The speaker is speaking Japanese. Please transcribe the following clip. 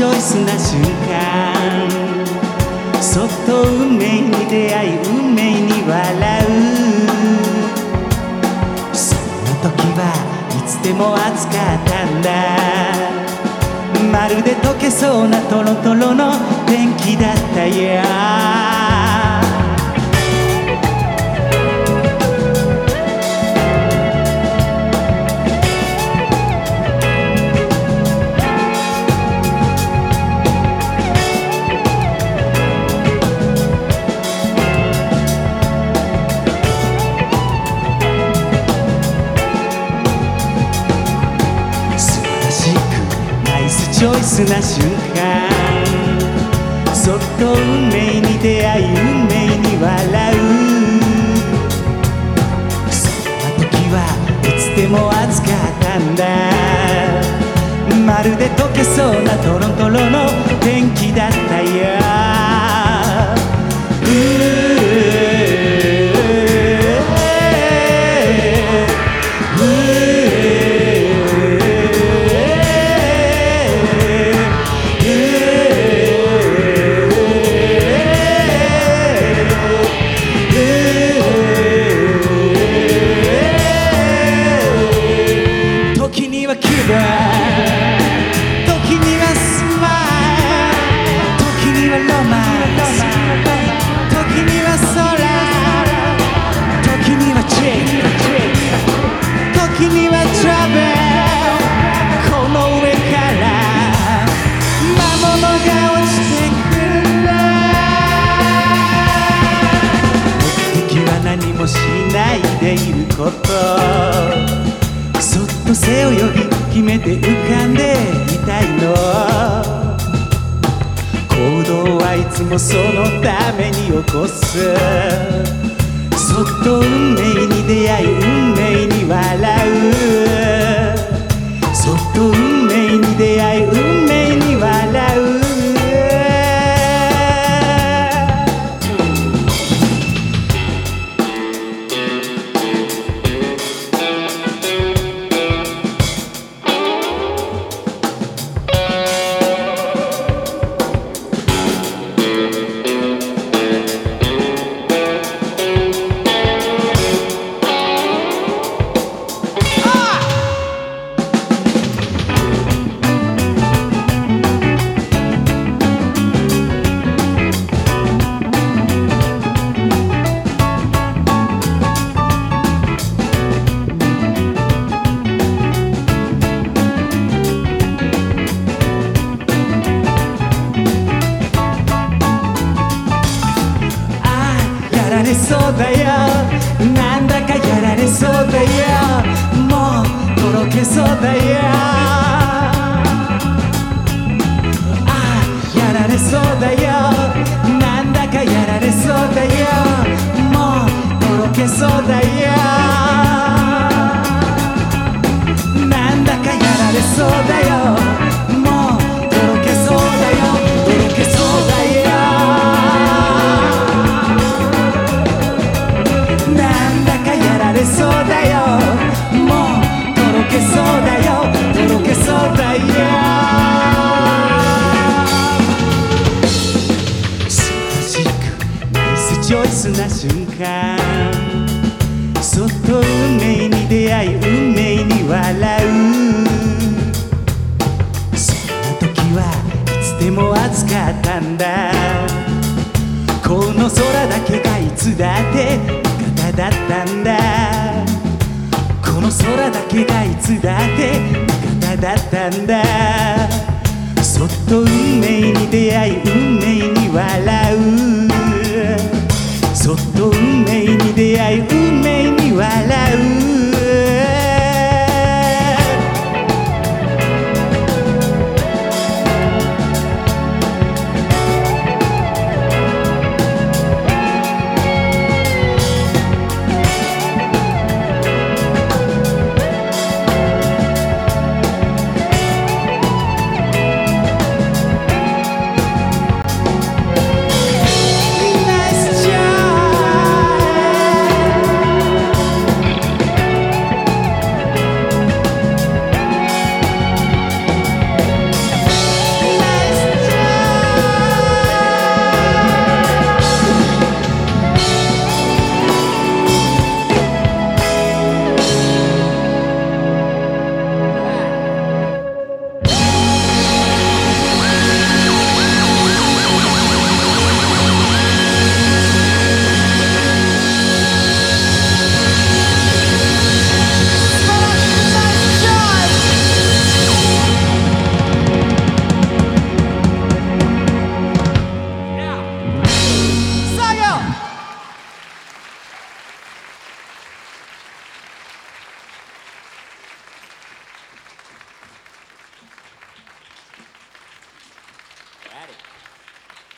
チョイスな瞬間そっと運命に出会い運命に笑うそんな時はいつでも暑かったんだ。まるで溶けそうなトロトロの天気だったよ。素スな瞬間。そっと運命に出会い運命に笑う。そんな時はいつでも暑かったんだ。まるで溶けそうなトロトロの天気だった。と。そっと背泳ぎ決めて浮かんでいたいの。行動はいつもそのために起こす。そっと運命に出会い運命に笑う。そうだよ。なんだかやられそうだよ。もうとろけそうだよ。ああやられそうだよ。なんだかやられそうだよ。もうとろけそうだよ。なんだかやられそうだよ。チョイスな瞬間。そっと運命に出会い運命に笑う。そんな時はいつでも暑かったんだ。この空だけがいつだって味方だったんだ。この空だけがいつだって味方だったんだ。そっと運命に出会い運命に笑う。命に